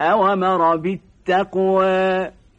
أومر بالتقوى.